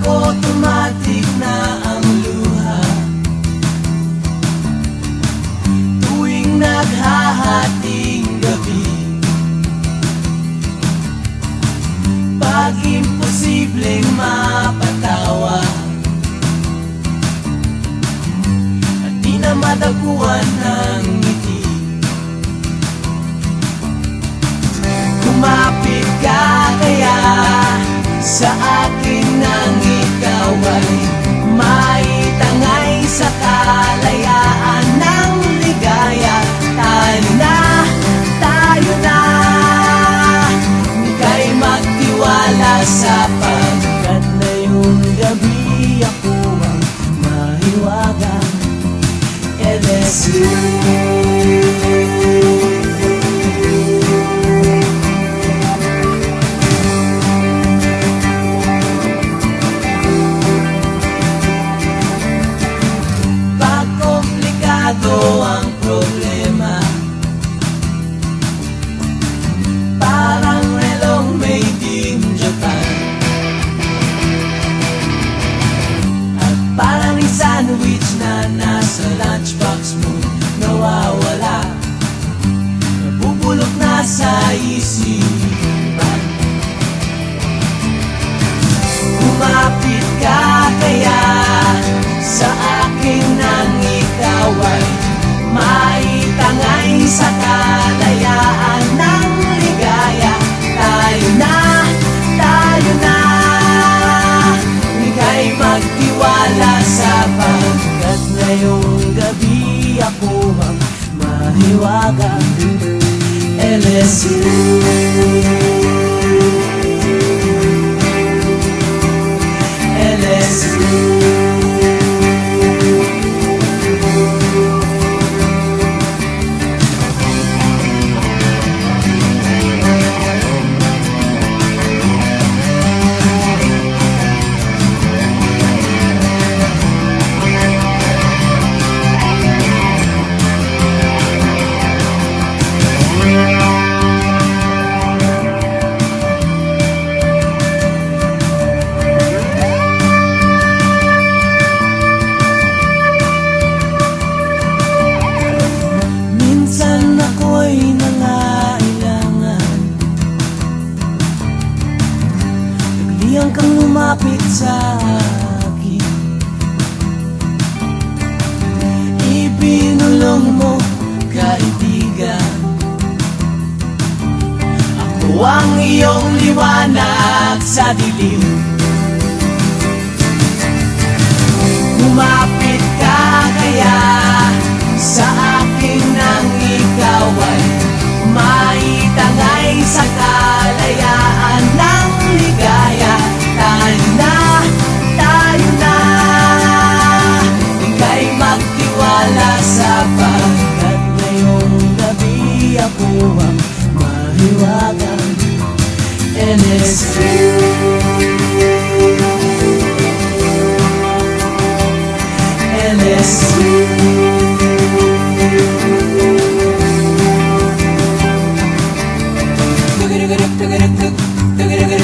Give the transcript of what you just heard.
ako, na ang luha. Tuwing naghahating gabi Pag imposibleng mapatawa At di na madakuan Kumapit kaya sa kaisipan Kumapit ka kaya sa akin nang ikaw maitangay sa kalayaan ng ligaya. Tayo na, tayo na, ika'y magtiwala sa pagkat ngayong gabi ako mahiwaga. envelheceu. sa akin Ipinulong mo kaibigan. Ako ang iyong liwanag sa dilim. Umapit Look you. it, look.